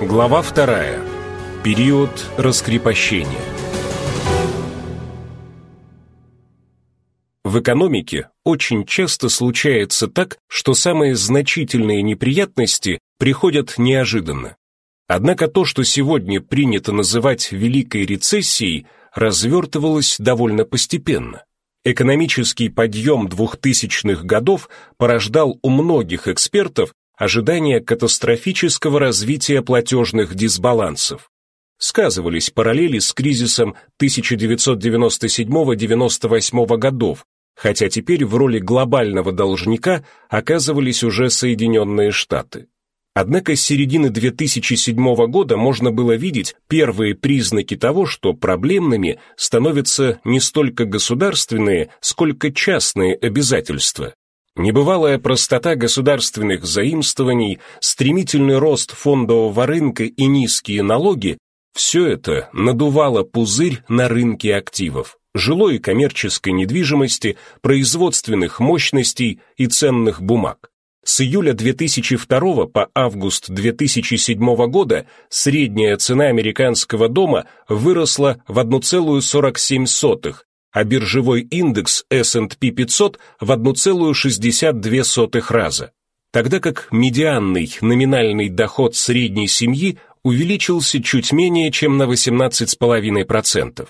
Глава вторая. Период раскрепощения. В экономике очень часто случается так, что самые значительные неприятности приходят неожиданно. Однако то, что сегодня принято называть Великой рецессией, развертывалось довольно постепенно. Экономический подъем 2000-х годов порождал у многих экспертов ожидание катастрофического развития платежных дисбалансов. Сказывались параллели с кризисом 1997-98 годов, хотя теперь в роли глобального должника оказывались уже Соединенные Штаты. Однако с середины 2007 года можно было видеть первые признаки того, что проблемными становятся не столько государственные, сколько частные обязательства. Небывалая простота государственных заимствований, стремительный рост фондового рынка и низкие налоги – все это надувало пузырь на рынке активов, жилой и коммерческой недвижимости, производственных мощностей и ценных бумаг. С июля 2002 по август 2007 года средняя цена американского дома выросла в 1,47, а биржевой индекс S&P 500 в 1,62 раза, тогда как медианный номинальный доход средней семьи увеличился чуть менее чем на 18,5%.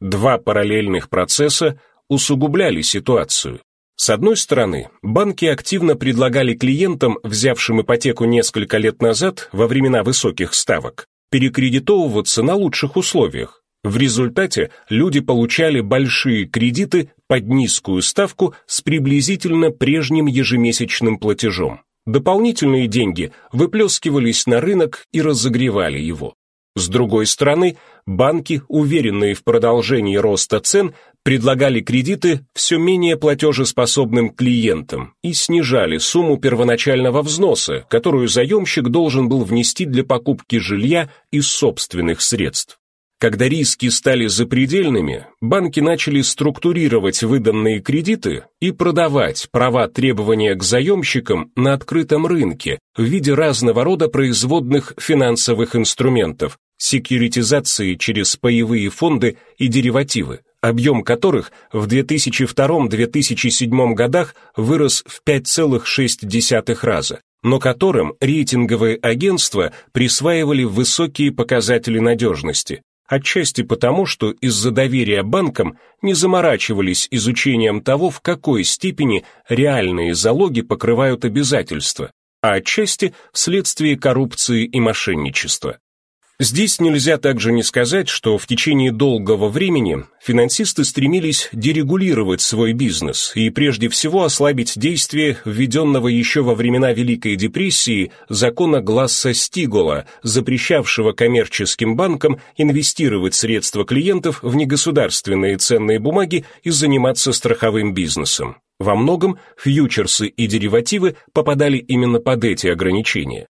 Два параллельных процесса усугубляли ситуацию. С одной стороны, банки активно предлагали клиентам, взявшим ипотеку несколько лет назад во времена высоких ставок, перекредитовываться на лучших условиях, в результате люди получали большие кредиты под низкую ставку с приблизительно прежним ежемесячным платежом. Дополнительные деньги выплескивались на рынок и разогревали его. С другой стороны, банки, уверенные в продолжении роста цен, предлагали кредиты все менее платежеспособным клиентам и снижали сумму первоначального взноса, которую заемщик должен был внести для покупки жилья из собственных средств. Когда риски стали запредельными, банки начали структурировать выданные кредиты и продавать права требования к заемщикам на открытом рынке в виде разного рода производных финансовых инструментов, секьюритизации через паевые фонды и деривативы, объем которых в 2002-2007 годах вырос в 5,6 раза, но которым рейтинговые агентства присваивали высокие показатели надежности, Отчасти потому, что из-за доверия банкам не заморачивались изучением того, в какой степени реальные залоги покрывают обязательства, а отчасти вследствие коррупции и мошенничества. Здесь нельзя также не сказать, что в течение долгого времени финансисты стремились дерегулировать свой бизнес и прежде всего ослабить действие введенного еще во времена Великой депрессии закона Гласса-Стигола, запрещавшего коммерческим банкам инвестировать средства клиентов в негосударственные ценные бумаги и заниматься страховым бизнесом. Во многом фьючерсы и деривативы попадали именно под эти ограничения.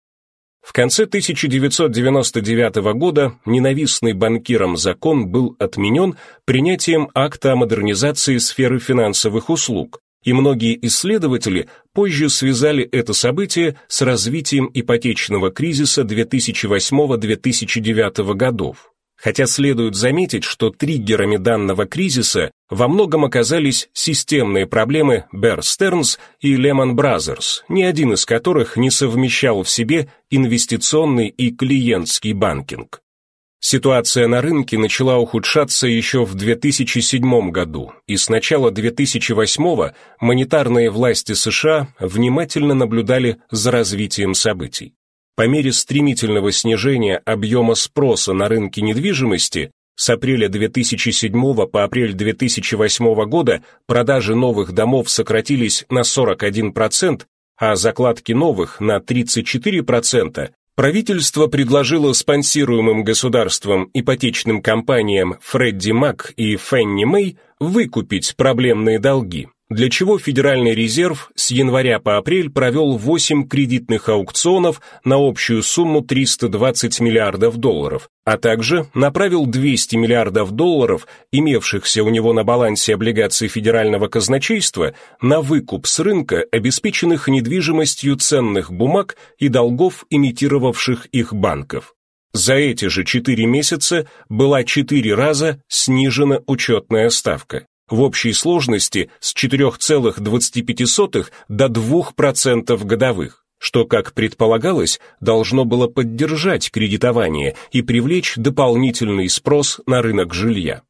В конце 1999 года ненавистный банкирам закон был отменен принятием акта о модернизации сферы финансовых услуг, и многие исследователи позже связали это событие с развитием ипотечного кризиса 2008-2009 годов хотя следует заметить, что триггерами данного кризиса во многом оказались системные проблемы Bear Stearns и Lehman Brothers, ни один из которых не совмещал в себе инвестиционный и клиентский банкинг. Ситуация на рынке начала ухудшаться еще в 2007 году, и с начала 2008 монетарные власти США внимательно наблюдали за развитием событий. По мере стремительного снижения объема спроса на рынке недвижимости с апреля 2007 по апрель 2008 года продажи новых домов сократились на 41%, а закладки новых на 34%, правительство предложило спонсируемым государством ипотечным компаниям Фредди Мак и Фенни Мэй выкупить проблемные долги, для чего Федеральный резерв с января по апрель провел 8 кредитных аукционов на общую сумму 320 миллиардов долларов, а также направил 200 миллиардов долларов, имевшихся у него на балансе облигаций федерального казначейства, на выкуп с рынка обеспеченных недвижимостью ценных бумаг и долгов имитировавших их банков. За эти же 4 месяца была 4 раза снижена учетная ставка в общей сложности с 4,25 до 2% годовых, что, как предполагалось, должно было поддержать кредитование и привлечь дополнительный спрос на рынок жилья.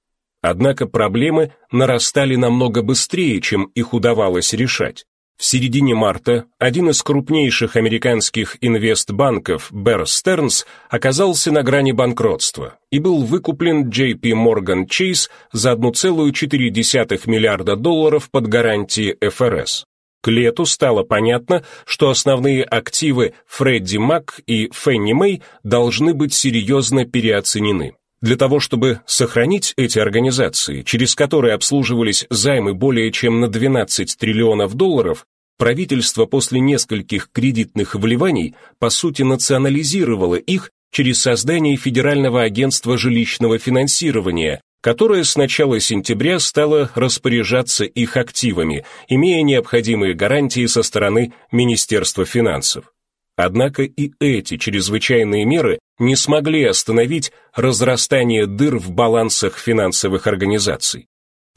Однако проблемы нарастали намного быстрее, чем их удавалось решать. В середине марта один из крупнейших американских инвестбанков, Bear Stearns, оказался на грани банкротства и был выкуплен JP Morgan Chase за 1,4 миллиарда долларов под гарантии ФРС. К лету стало понятно, что основные активы Фредди Мак и Фенни Мэй должны быть серьезно переоценены. Для того, чтобы сохранить эти организации, через которые обслуживались займы более чем на 12 триллионов долларов, правительство после нескольких кредитных вливаний по сути национализировало их через создание Федерального агентства жилищного финансирования, которое с начала сентября стало распоряжаться их активами, имея необходимые гарантии со стороны Министерства финансов. Однако и эти чрезвычайные меры не смогли остановить разрастание дыр в балансах финансовых организаций.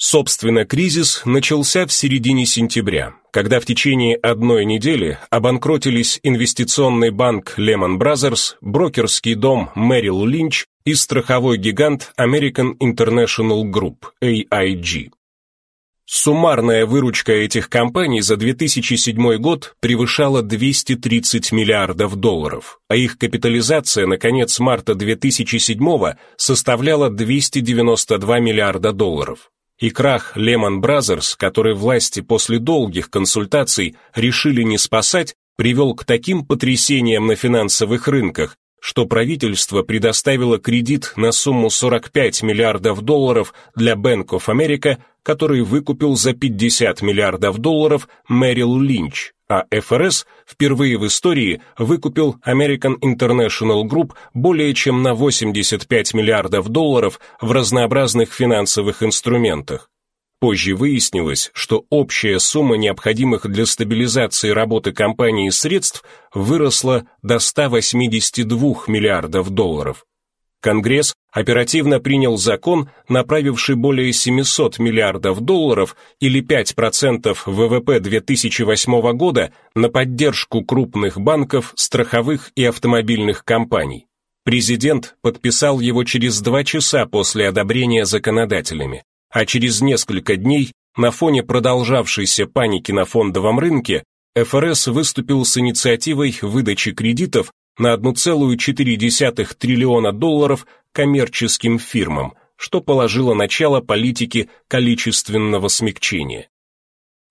Собственно, кризис начался в середине сентября, когда в течение одной недели обанкротились инвестиционный банк Lehman Brothers, брокерский дом Merrill Lynch и страховой гигант American International Group, AIG. Суммарная выручка этих компаний за 2007 год превышала 230 миллиардов долларов, а их капитализация на конец марта 2007 составляла 292 миллиарда долларов. И крах Lehman Brothers, который власти после долгих консультаций решили не спасать, привел к таким потрясениям на финансовых рынках, что правительство предоставило кредит на сумму 45 миллиардов долларов для Bank of America, который выкупил за 50 миллиардов долларов Merrill Lynch, а ФРС впервые в истории выкупил American International Group более чем на 85 миллиардов долларов в разнообразных финансовых инструментах. Позже выяснилось, что общая сумма необходимых для стабилизации работы компании средств выросла до 182 миллиардов долларов. Конгресс оперативно принял закон, направивший более 700 миллиардов долларов или 5% ВВП 2008 года на поддержку крупных банков, страховых и автомобильных компаний. Президент подписал его через два часа после одобрения законодателями а через несколько дней, на фоне продолжавшейся паники на фондовом рынке, ФРС выступил с инициативой выдачи кредитов на 1,4 триллиона долларов коммерческим фирмам, что положило начало политике количественного смягчения.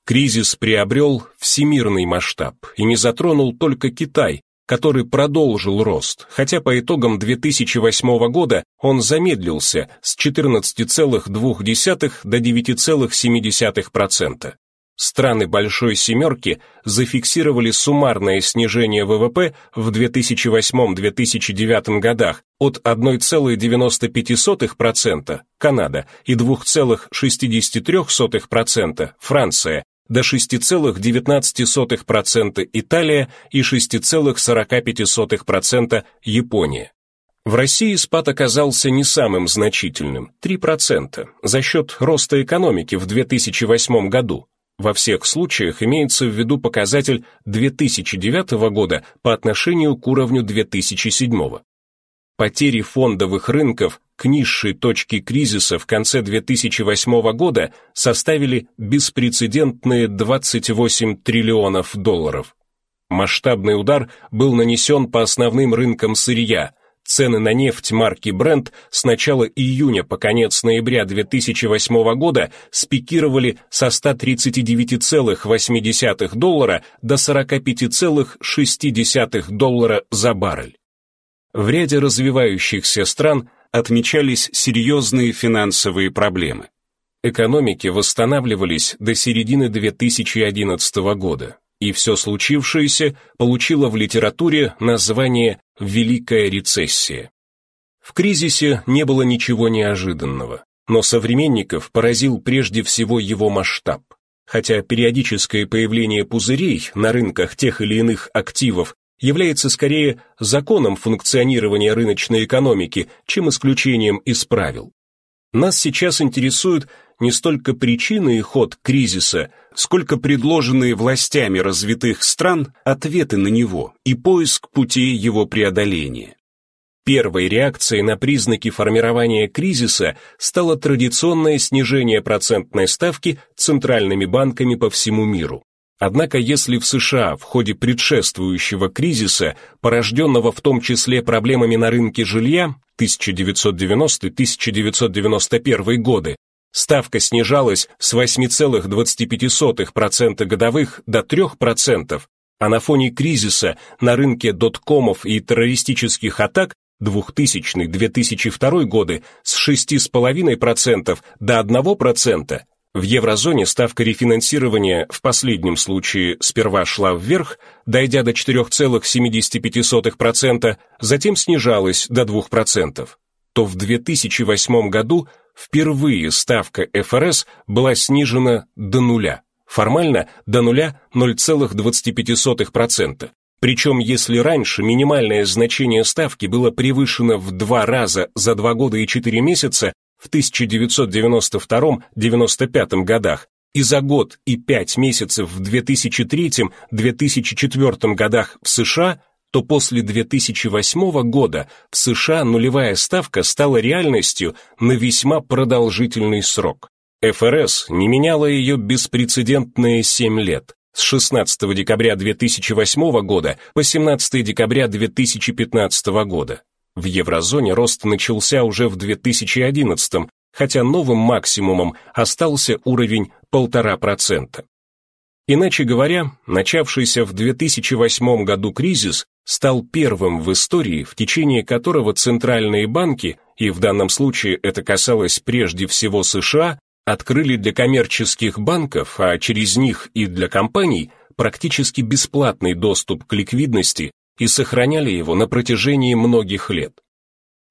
Кризис приобрел всемирный масштаб и не затронул только Китай, который продолжил рост, хотя по итогам 2008 года он замедлился с 14,2 до 9,7%. Страны Большой Семерки зафиксировали суммарное снижение ВВП в 2008-2009 годах от 1,95% Канада и 2,63% Франция до 6,19% Италия и 6,45% Япония. В России спад оказался не самым значительным – 3%, за счет роста экономики в 2008 году. Во всех случаях имеется в виду показатель 2009 года по отношению к уровню 2007 потери фондовых рынков к низшей точке кризиса в конце 2008 года составили беспрецедентные 28 триллионов долларов. Масштабный удар был нанесен по основным рынкам сырья. Цены на нефть марки Brent с начала июня по конец ноября 2008 года спикировали со 139,8 доллара до 45,6 доллара за баррель. В ряде развивающихся стран отмечались серьезные финансовые проблемы. экономики восстанавливались до середины 2011 года, и все случившееся получило в литературе название «Великая рецессия». В кризисе не было ничего неожиданного, но современников поразил прежде всего его масштаб. Хотя периодическое появление пузырей на рынках тех или иных активов является скорее законом функционирования рыночной экономики, чем исключением из правил. Нас сейчас интересуют не столько причины и ход кризиса, сколько предложенные властями развитых стран ответы на него и поиск путей его преодоления. Первой реакцией на признаки формирования кризиса стало традиционное снижение процентной ставки центральными банками по всему миру. Однако если в США в ходе предшествующего кризиса, порожденного в том числе проблемами на рынке жилья 1990-1991 годы, ставка снижалась с 8,25% годовых до 3%, а на фоне кризиса на рынке доткомов и террористических атак 2000-2002 годы с 6,5% до 1%, в еврозоне ставка рефинансирования в последнем случае сперва шла вверх, дойдя до 4,75%, затем снижалась до 2%, то в 2008 году впервые ставка ФРС была снижена до нуля, формально до нуля 0,25%. Причем если раньше минимальное значение ставки было превышено в два раза за два года и четыре месяца, в 1992-95 годах и за год и пять месяцев в 2003-2004 годах в США, то после 2008 года в США нулевая ставка стала реальностью на весьма продолжительный срок. ФРС не меняла ее беспрецедентные 7 лет, с 16 декабря 2008 года по 17 декабря 2015 года. В еврозоне рост начался уже в 2011, хотя новым максимумом остался уровень 1,5%. Иначе говоря, начавшийся в 2008 году кризис стал первым в истории, в течение которого центральные банки, и в данном случае это касалось прежде всего США, открыли для коммерческих банков, а через них и для компаний, практически бесплатный доступ к ликвидности и сохраняли его на протяжении многих лет.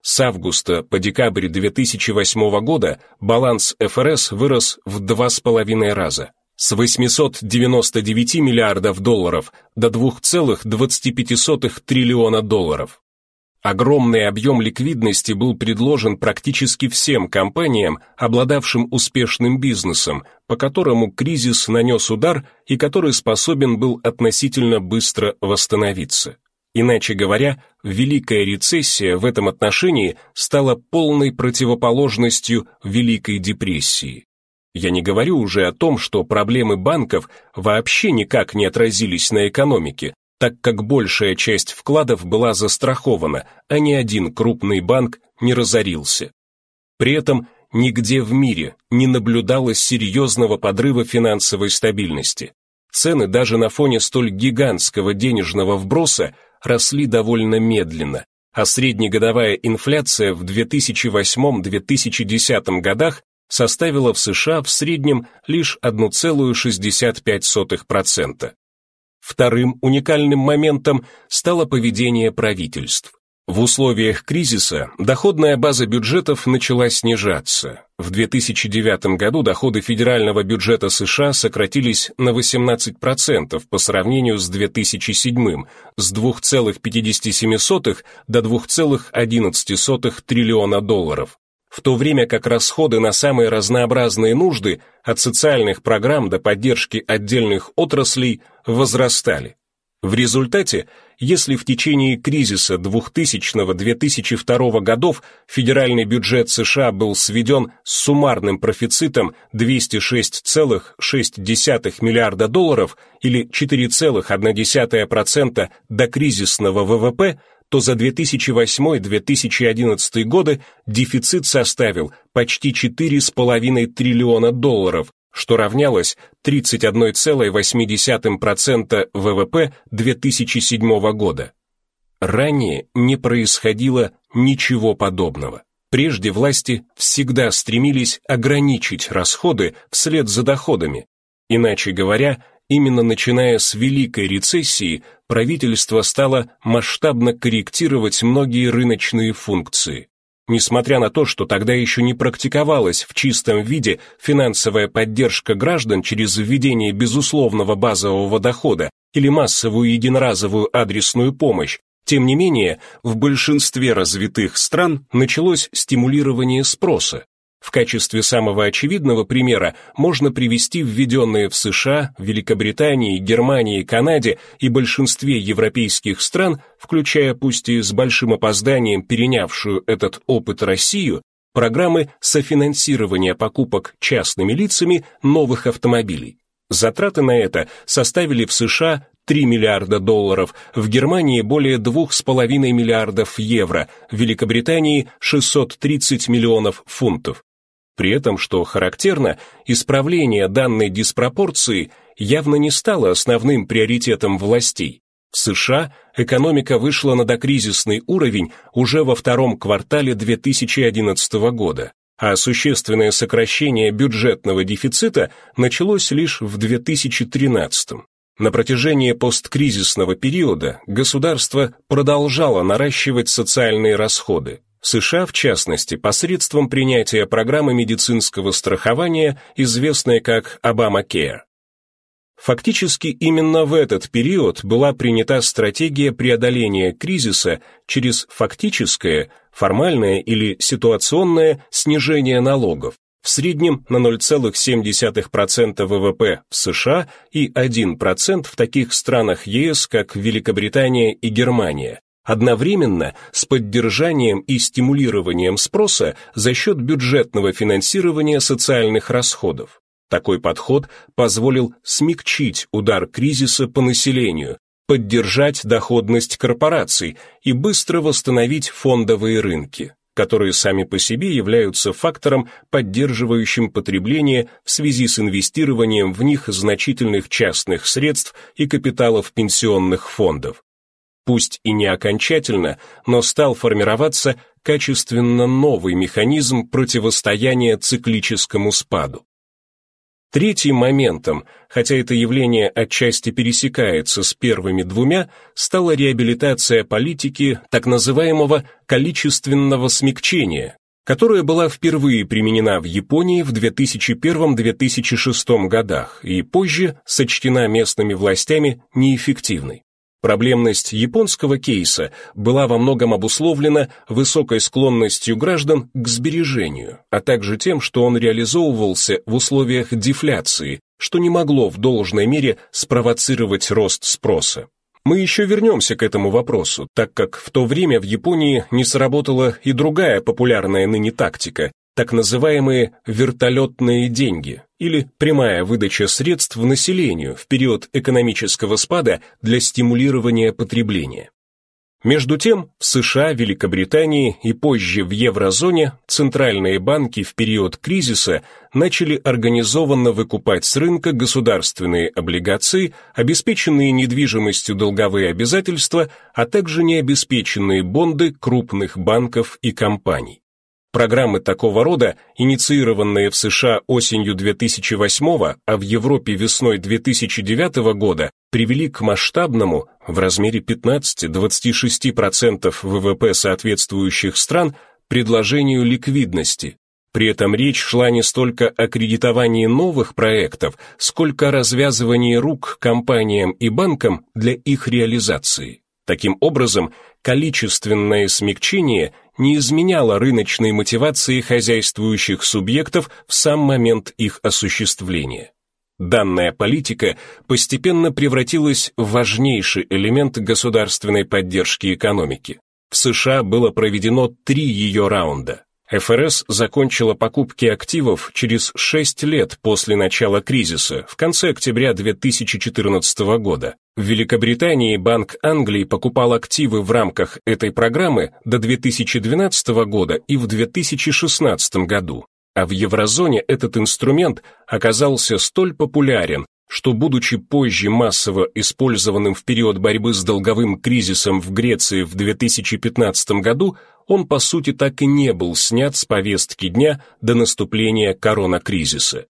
С августа по декабрь 2008 года баланс ФРС вырос в два с половиной раза, с 899 миллиардов долларов до 2,25 триллиона долларов. Огромный объем ликвидности был предложен практически всем компаниям, обладавшим успешным бизнесом, по которому кризис нанес удар и который способен был относительно быстро восстановиться. Иначе говоря, Великая рецессия в этом отношении стала полной противоположностью Великой депрессии. Я не говорю уже о том, что проблемы банков вообще никак не отразились на экономике, так как большая часть вкладов была застрахована, а ни один крупный банк не разорился. При этом нигде в мире не наблюдалось серьезного подрыва финансовой стабильности. Цены даже на фоне столь гигантского денежного вброса росли довольно медленно, а среднегодовая инфляция в 2008-2010 годах составила в США в среднем лишь 1,65%. Вторым уникальным моментом стало поведение правительств. В условиях кризиса доходная база бюджетов начала снижаться. В 2009 году доходы федерального бюджета США сократились на 18% по сравнению с 2007 с 2,57 до 2,11 триллиона долларов, в то время как расходы на самые разнообразные нужды от социальных программ до поддержки отдельных отраслей возрастали. В результате, если в течение кризиса 2000-2002 годов федеральный бюджет США был сведен с суммарным профицитом 206,6 миллиарда долларов или 4,1% до кризисного ВВП, то за 2008-2011 годы дефицит составил почти 4,5 триллиона долларов, что равнялось 31,8% ВВП 2007 года. Ранее не происходило ничего подобного. Прежде власти всегда стремились ограничить расходы вслед за доходами. Иначе говоря, именно начиная с Великой рецессии правительство стало масштабно корректировать многие рыночные функции. Несмотря на то, что тогда еще не практиковалась в чистом виде финансовая поддержка граждан через введение безусловного базового дохода или массовую единоразовую адресную помощь, тем не менее, в большинстве развитых стран началось стимулирование спроса, в качестве самого очевидного примера можно привести введенные в США, Великобритании, Германии, Канаде и большинстве европейских стран, включая пусть и с большим опозданием перенявшую этот опыт Россию, программы софинансирования покупок частными лицами новых автомобилей. Затраты на это составили в США 3 миллиарда долларов, в Германии более 2,5 миллиардов евро, в Великобритании 630 миллионов фунтов. При этом, что характерно, исправление данной диспропорции явно не стало основным приоритетом властей. В США экономика вышла на докризисный уровень уже во втором квартале 2011 года, а существенное сокращение бюджетного дефицита началось лишь в 2013. На протяжении посткризисного периода государство продолжало наращивать социальные расходы, США, в частности, посредством принятия программы медицинского страхования, известной как Obamacare. Фактически именно в этот период была принята стратегия преодоления кризиса через фактическое, формальное или ситуационное снижение налогов, в среднем на 0,7% ВВП в США и 1% в таких странах ЕС, как Великобритания и Германия, одновременно с поддержанием и стимулированием спроса за счет бюджетного финансирования социальных расходов. Такой подход позволил смягчить удар кризиса по населению, поддержать доходность корпораций и быстро восстановить фондовые рынки, которые сами по себе являются фактором, поддерживающим потребление в связи с инвестированием в них значительных частных средств и капиталов пенсионных фондов пусть и не окончательно, но стал формироваться качественно новый механизм противостояния циклическому спаду. Третьим моментом, хотя это явление отчасти пересекается с первыми двумя, стала реабилитация политики так называемого количественного смягчения, которая была впервые применена в Японии в 2001-2006 годах и позже сочтена местными властями неэффективной. Проблемность японского кейса была во многом обусловлена высокой склонностью граждан к сбережению, а также тем, что он реализовывался в условиях дефляции, что не могло в должной мере спровоцировать рост спроса. Мы еще вернемся к этому вопросу, так как в то время в Японии не сработала и другая популярная ныне тактика так называемые вертолетные деньги или прямая выдача средств населению в период экономического спада для стимулирования потребления. Между тем, в США, Великобритании и позже в еврозоне центральные банки в период кризиса начали организованно выкупать с рынка государственные облигации, обеспеченные недвижимостью долговые обязательства, а также необеспеченные бонды крупных банков и компаний. Программы такого рода, инициированные в США осенью 2008, а в Европе весной 2009 года, привели к масштабному, в размере 15-26% ВВП соответствующих стран, предложению ликвидности. При этом речь шла не столько о кредитовании новых проектов, сколько о развязывании рук компаниям и банкам для их реализации. Таким образом, количественное смягчение – не изменяла рыночной мотивации хозяйствующих субъектов в сам момент их осуществления. Данная политика постепенно превратилась в важнейший элемент государственной поддержки экономики. В США было проведено три ее раунда. ФРС закончила покупки активов через 6 лет после начала кризиса, в конце октября 2014 года. В Великобритании Банк Англии покупал активы в рамках этой программы до 2012 года и в 2016 году, а в еврозоне этот инструмент оказался столь популярен, что, будучи позже массово использованным в период борьбы с долговым кризисом в Греции в 2015 году, он по сути так и не был снят с повестки дня до наступления коронакризиса.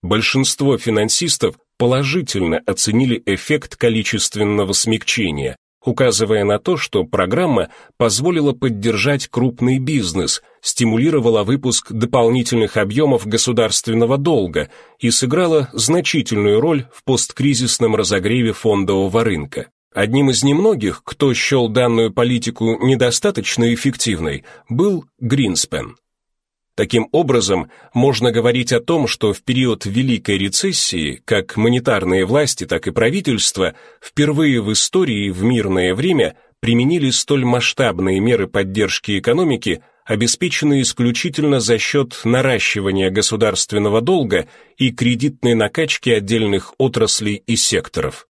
Большинство финансистов положительно оценили эффект количественного смягчения, указывая на то, что программа позволила поддержать крупный бизнес, стимулировала выпуск дополнительных объемов государственного долга и сыграла значительную роль в посткризисном разогреве фондового рынка. Одним из немногих, кто счел данную политику недостаточно эффективной, был Гринспен. Таким образом, можно говорить о том, что в период Великой рецессии как монетарные власти, так и правительство впервые в истории в мирное время применили столь масштабные меры поддержки экономики, обеспеченные исключительно за счет наращивания государственного долга и кредитной накачки отдельных отраслей и секторов.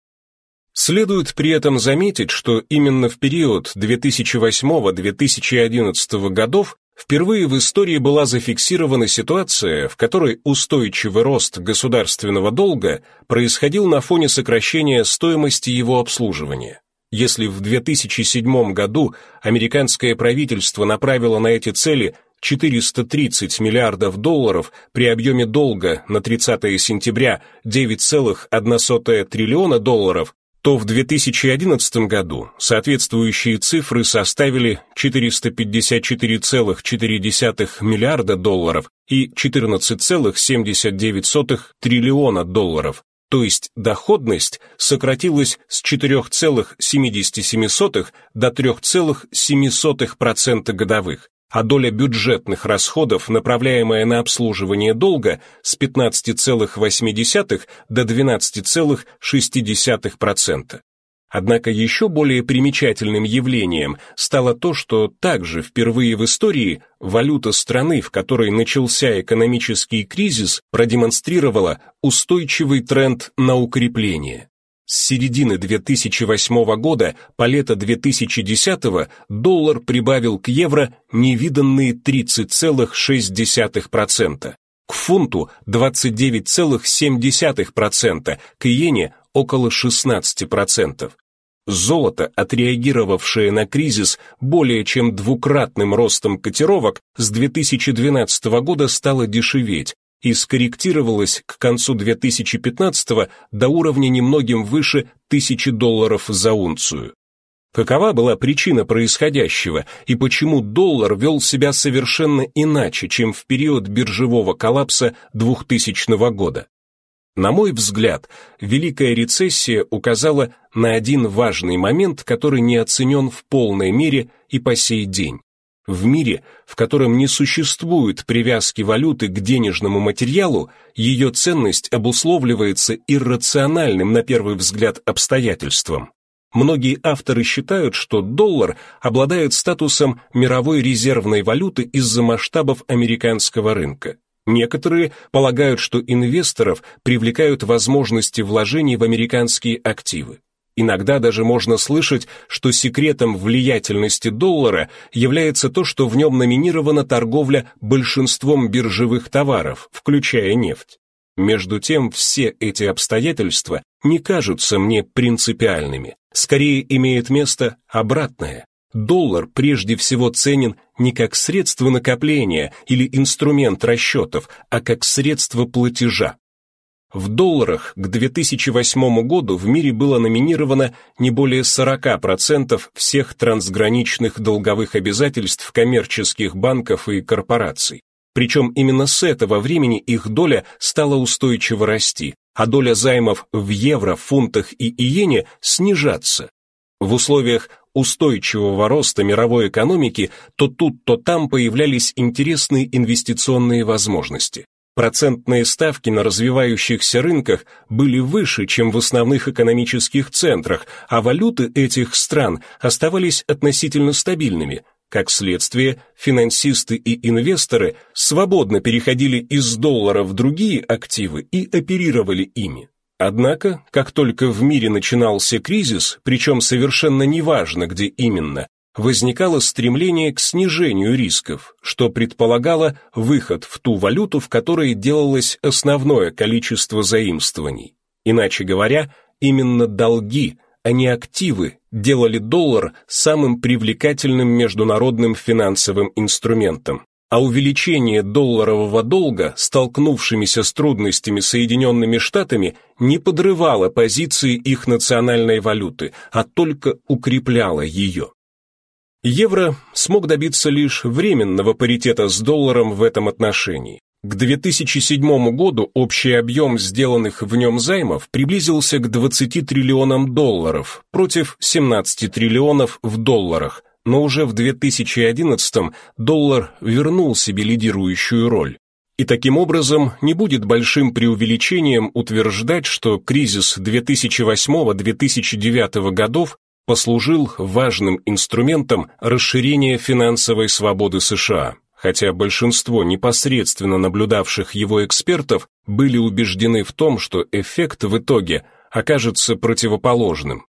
Следует при этом заметить, что именно в период 2008-2011 годов Впервые в истории была зафиксирована ситуация, в которой устойчивый рост государственного долга происходил на фоне сокращения стоимости его обслуживания. Если в 2007 году американское правительство направило на эти цели 430 миллиардов долларов при объеме долга на 30 сентября 9,1 триллиона долларов, то в 2011 году соответствующие цифры составили 454,4 миллиарда долларов и 14,79 триллиона долларов, то есть доходность сократилась с 4,77 до 3,07% годовых, а доля бюджетных расходов, направляемая на обслуживание долга, с 15,8 до 12,6%. Однако еще более примечательным явлением стало то, что также впервые в истории валюта страны, в которой начался экономический кризис, продемонстрировала устойчивый тренд на укрепление. С середины 2008 года по лето 2010 доллар прибавил к евро невиданные 30,6%, к фунту 29,7%, к иене около 16%. Золото, отреагировавшее на кризис более чем двукратным ростом котировок, с 2012 года стало дешеветь, и скорректировалась к концу 2015 до уровня немногим выше 1000 долларов за унцию. Какова была причина происходящего и почему доллар вел себя совершенно иначе, чем в период биржевого коллапса 2000 года? На мой взгляд, Великая рецессия указала на один важный момент, который не оценен в полной мере и по сей день. В мире, в котором не существует привязки валюты к денежному материалу, ее ценность обусловливается иррациональным на первый взгляд обстоятельством. Многие авторы считают, что доллар обладает статусом мировой резервной валюты из-за масштабов американского рынка. Некоторые полагают, что инвесторов привлекают возможности вложений в американские активы. Иногда даже можно слышать, что секретом влиятельности доллара является то, что в нем номинирована торговля большинством биржевых товаров, включая нефть. Между тем, все эти обстоятельства не кажутся мне принципиальными. Скорее имеет место обратное. Доллар прежде всего ценен не как средство накопления или инструмент расчетов, а как средство платежа. В долларах к 2008 году в мире было номинировано не более 40% всех трансграничных долговых обязательств коммерческих банков и корпораций. Причем именно с этого времени их доля стала устойчиво расти, а доля займов в евро, фунтах и иене снижаться. В условиях устойчивого роста мировой экономики то тут, то там появлялись интересные инвестиционные возможности. Процентные ставки на развивающихся рынках были выше, чем в основных экономических центрах, а валюты этих стран оставались относительно стабильными. Как следствие, финансисты и инвесторы свободно переходили из доллара в другие активы и оперировали ими. Однако, как только в мире начинался кризис, причем совершенно неважно, где именно, возникало стремление к снижению рисков, что предполагало выход в ту валюту, в которой делалось основное количество заимствований. Иначе говоря, именно долги, а не активы делали доллар самым привлекательным международным финансовым инструментом. А увеличение долларового долга, столкнувшимися с трудностями Соединенными Штатами, не подрывало позиции их национальной валюты, а только укрепляло ее. Евро смог добиться лишь временного паритета с долларом в этом отношении. К 2007 году общий объем сделанных в нем займов приблизился к 20 триллионам долларов против 17 триллионов в долларах, но уже в 2011 доллар вернул себе лидирующую роль. И таким образом не будет большим преувеличением утверждать, что кризис 2008-2009 годов послужил важным инструментом расширения финансовой свободы США хотя большинство непосредственно наблюдавших его экспертов были убеждены в том, что эффект в итоге окажется противоположным.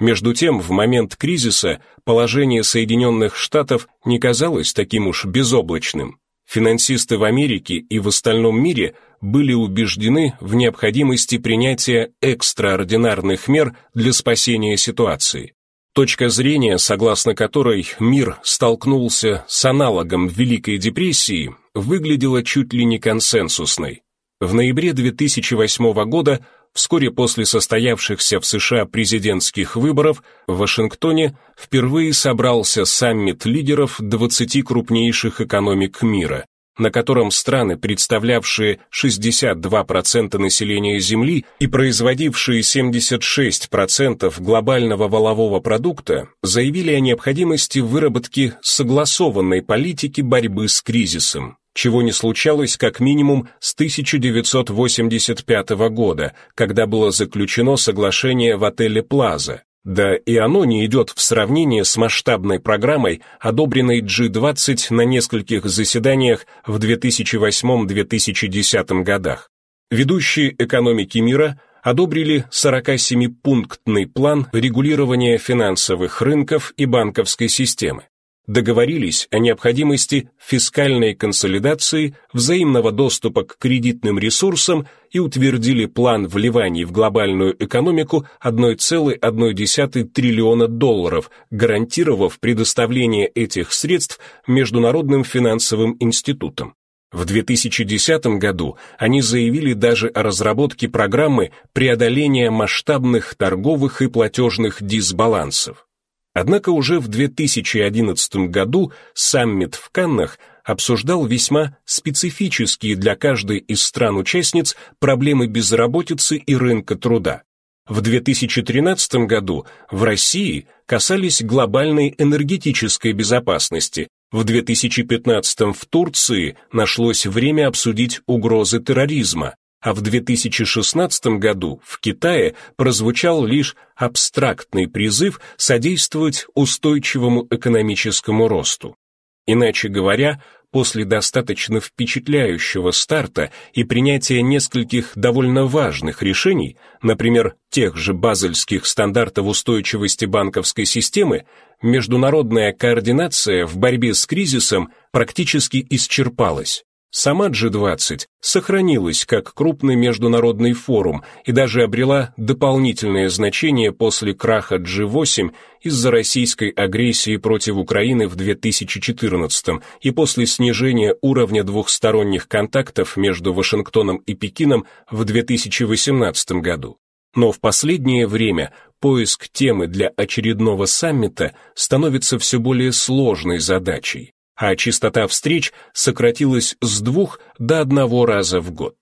Между тем, в момент кризиса положение Соединенных Штатов не казалось таким уж безоблачным. Финансисты в Америке и в остальном мире были убеждены в необходимости принятия экстраординарных мер для спасения ситуации. Точка зрения, согласно которой мир столкнулся с аналогом Великой депрессии, выглядела чуть ли не консенсусной. В ноябре 2008 года, вскоре после состоявшихся в США президентских выборов, в Вашингтоне впервые собрался саммит лидеров 20 крупнейших экономик мира, на котором страны, представлявшие 62% населения Земли и производившие 76% глобального валового продукта, заявили о необходимости выработки согласованной политики борьбы с кризисом, чего не случалось как минимум с 1985 года, когда было заключено соглашение в отеле «Плаза», да и оно не идет в сравнение с масштабной программой, одобренной G20 на нескольких заседаниях в 2008-2010 годах. Ведущие экономики мира одобрили 47-пунктный план регулирования финансовых рынков и банковской системы договорились о необходимости фискальной консолидации, взаимного доступа к кредитным ресурсам и утвердили план вливаний в глобальную экономику 1,1 триллиона долларов, гарантировав предоставление этих средств международным финансовым институтам. В 2010 году они заявили даже о разработке программы преодоления масштабных торговых и платежных дисбалансов. Однако уже в 2011 году саммит в Каннах обсуждал весьма специфические для каждой из стран-участниц проблемы безработицы и рынка труда. В 2013 году в России касались глобальной энергетической безопасности, в 2015 в Турции нашлось время обсудить угрозы терроризма, а в 2016 году в Китае прозвучал лишь абстрактный призыв содействовать устойчивому экономическому росту. Иначе говоря, после достаточно впечатляющего старта и принятия нескольких довольно важных решений, например, тех же базельских стандартов устойчивости банковской системы, международная координация в борьбе с кризисом практически исчерпалась. Сама G20 сохранилась как крупный международный форум и даже обрела дополнительное значение после краха G8 из-за российской агрессии против Украины в 2014 и после снижения уровня двухсторонних контактов между Вашингтоном и Пекином в 2018 году. Но в последнее время поиск темы для очередного саммита становится все более сложной задачей а частота встреч сократилась с двух до одного раза в год.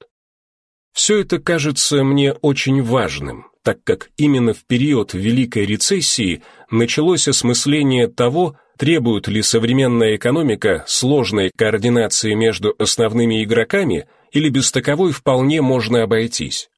Все это кажется мне очень важным, так как именно в период Великой рецессии началось осмысление того, требует ли современная экономика сложной координации между основными игроками или без таковой вполне можно обойтись.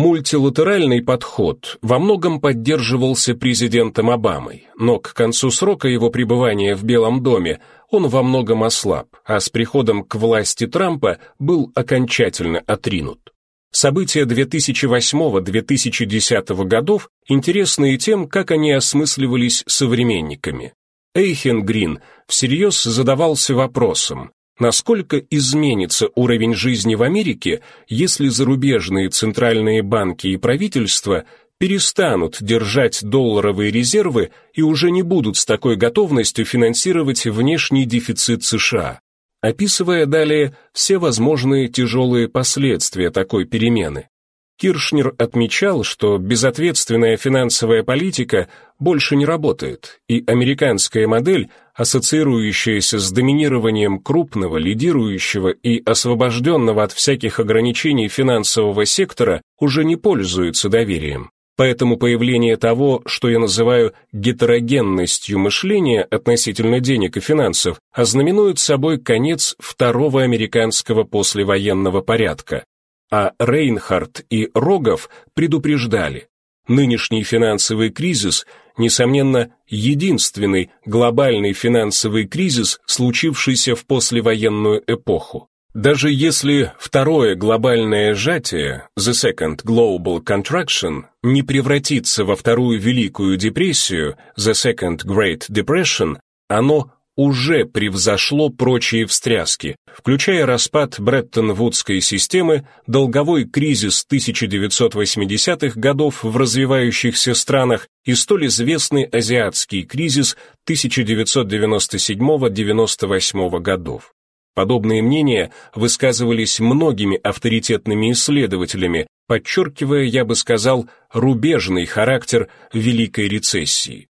Мультилатеральный подход во многом поддерживался президентом Обамой, но к концу срока его пребывания в Белом доме он во многом ослаб, а с приходом к власти Трампа был окончательно отринут. События 2008-2010 годов интересны и тем, как они осмысливались современниками. Эйхен Грин всерьез задавался вопросом, Насколько изменится уровень жизни в Америке, если зарубежные центральные банки и правительства перестанут держать долларовые резервы и уже не будут с такой готовностью финансировать внешний дефицит США, описывая далее все возможные тяжелые последствия такой перемены. Киршнер отмечал, что безответственная финансовая политика больше не работает, и американская модель, ассоциирующаяся с доминированием крупного, лидирующего и освобожденного от всяких ограничений финансового сектора, уже не пользуется доверием. Поэтому появление того, что я называю гетерогенностью мышления относительно денег и финансов, ознаменует собой конец второго американского послевоенного порядка, а Рейнхард и Рогов предупреждали. Нынешний финансовый кризис, несомненно, единственный глобальный финансовый кризис, случившийся в послевоенную эпоху. Даже если второе глобальное сжатие, the second global contraction, не превратится во вторую Великую депрессию, the second Great Depression, оно уже превзошло прочие встряски, включая распад Бреттон-Вудской системы, долговой кризис 1980-х годов в развивающихся странах и столь известный азиатский кризис 1997-98 годов. Подобные мнения высказывались многими авторитетными исследователями, подчеркивая, я бы сказал, рубежный характер Великой рецессии.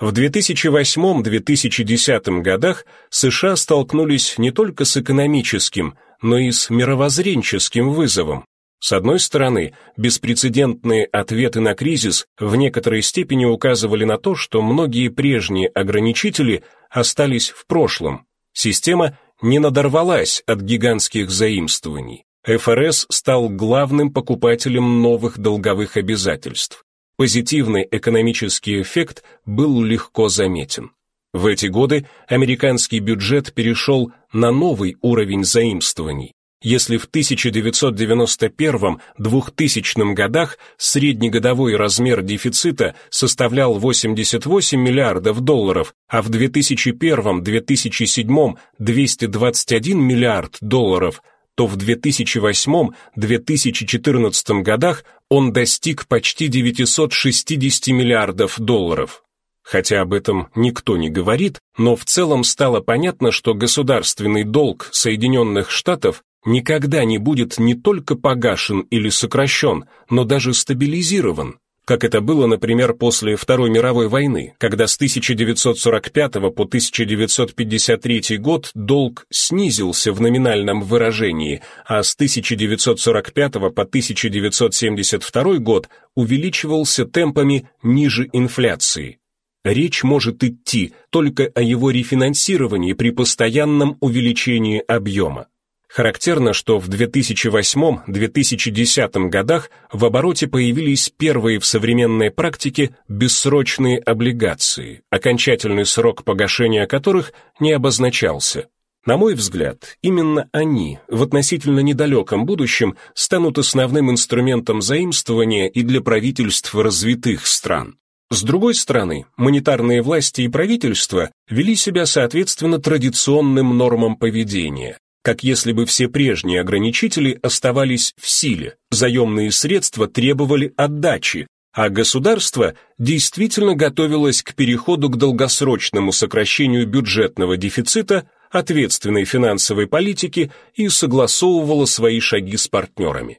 В 2008-2010 годах США столкнулись не только с экономическим, но и с мировоззренческим вызовом. С одной стороны, беспрецедентные ответы на кризис в некоторой степени указывали на то, что многие прежние ограничители остались в прошлом. Система не надорвалась от гигантских заимствований. ФРС стал главным покупателем новых долговых обязательств позитивный экономический эффект был легко заметен. В эти годы американский бюджет перешел на новый уровень заимствований. Если в 1991-2000 годах среднегодовой размер дефицита составлял 88 миллиардов долларов, а в 2001-2007 221 миллиард долларов, то в 2008-2014 годах он достиг почти 960 миллиардов долларов. Хотя об этом никто не говорит, но в целом стало понятно, что государственный долг Соединенных Штатов никогда не будет не только погашен или сокращен, но даже стабилизирован как это было, например, после Второй мировой войны, когда с 1945 по 1953 год долг снизился в номинальном выражении, а с 1945 по 1972 год увеличивался темпами ниже инфляции. Речь может идти только о его рефинансировании при постоянном увеличении объема. Характерно, что в 2008-2010 годах в обороте появились первые в современной практике бессрочные облигации, окончательный срок погашения которых не обозначался. На мой взгляд, именно они в относительно недалеком будущем станут основным инструментом заимствования и для правительств развитых стран. С другой стороны, монетарные власти и правительства вели себя соответственно традиционным нормам поведения, как если бы все прежние ограничители оставались в силе, заемные средства требовали отдачи, а государство действительно готовилось к переходу к долгосрочному сокращению бюджетного дефицита, ответственной финансовой политики и согласовывало свои шаги с партнерами.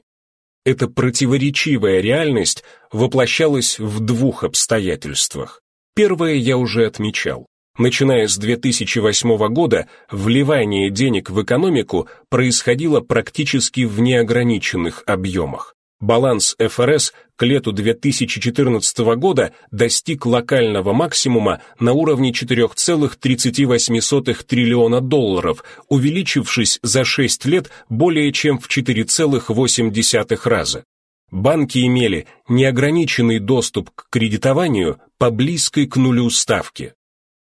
Эта противоречивая реальность воплощалась в двух обстоятельствах. Первое я уже отмечал. Начиная с 2008 года, вливание денег в экономику происходило практически в неограниченных объемах. Баланс ФРС к лету 2014 года достиг локального максимума на уровне 4,38 триллиона долларов, увеличившись за 6 лет более чем в 4,8 раза. Банки имели неограниченный доступ к кредитованию по близкой к нулю ставке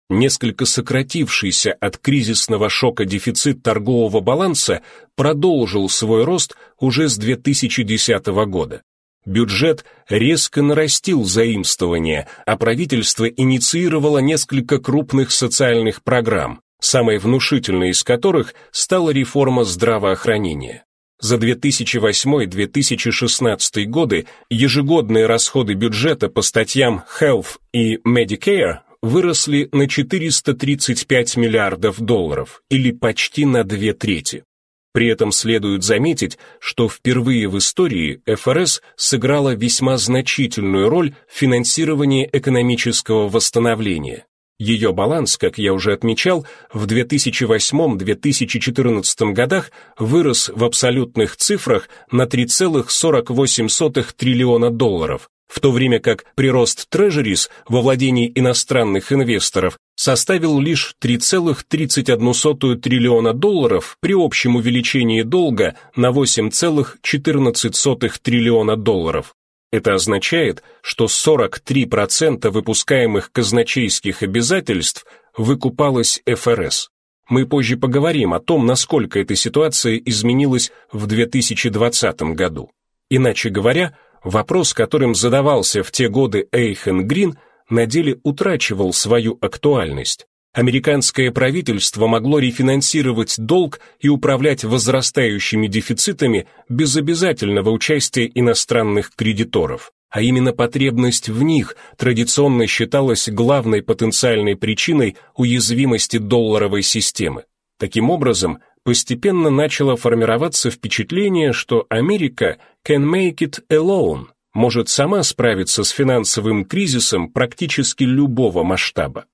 несколько сократившийся от кризисного шока дефицит торгового баланса продолжил свой рост уже с 2010 года. Бюджет резко нарастил заимствования, а правительство инициировало несколько крупных социальных программ, самой внушительной из которых стала реформа здравоохранения. За 2008-2016 годы ежегодные расходы бюджета по статьям Health и Medicare выросли на 435 миллиардов долларов, или почти на две трети. При этом следует заметить, что впервые в истории ФРС сыграла весьма значительную роль в финансировании экономического восстановления. Ее баланс, как я уже отмечал, в 2008-2014 годах вырос в абсолютных цифрах на 3,48 триллиона долларов, в то время как прирост трежерис во владении иностранных инвесторов составил лишь 3,31 триллиона долларов при общем увеличении долга на 8,14 триллиона долларов. Это означает, что 43% выпускаемых казначейских обязательств выкупалось ФРС. Мы позже поговорим о том, насколько эта ситуация изменилась в 2020 году. Иначе говоря, вопрос, которым задавался в те годы Эйхен Грин, на деле утрачивал свою актуальность. Американское правительство могло рефинансировать долг и управлять возрастающими дефицитами без обязательного участия иностранных кредиторов. А именно потребность в них традиционно считалась главной потенциальной причиной уязвимости долларовой системы. Таким образом, постепенно начало формироваться впечатление, что Америка can make it alone, может сама справиться с финансовым кризисом практически любого масштаба.